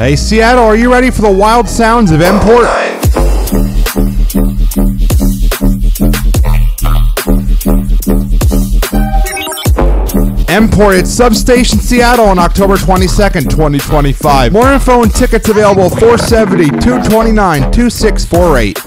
Hey, Seattle, are you ready for the wild sounds of Import? Import at Substation Seattle on October 22nd, 2025. More info and tickets available 470 229 2648.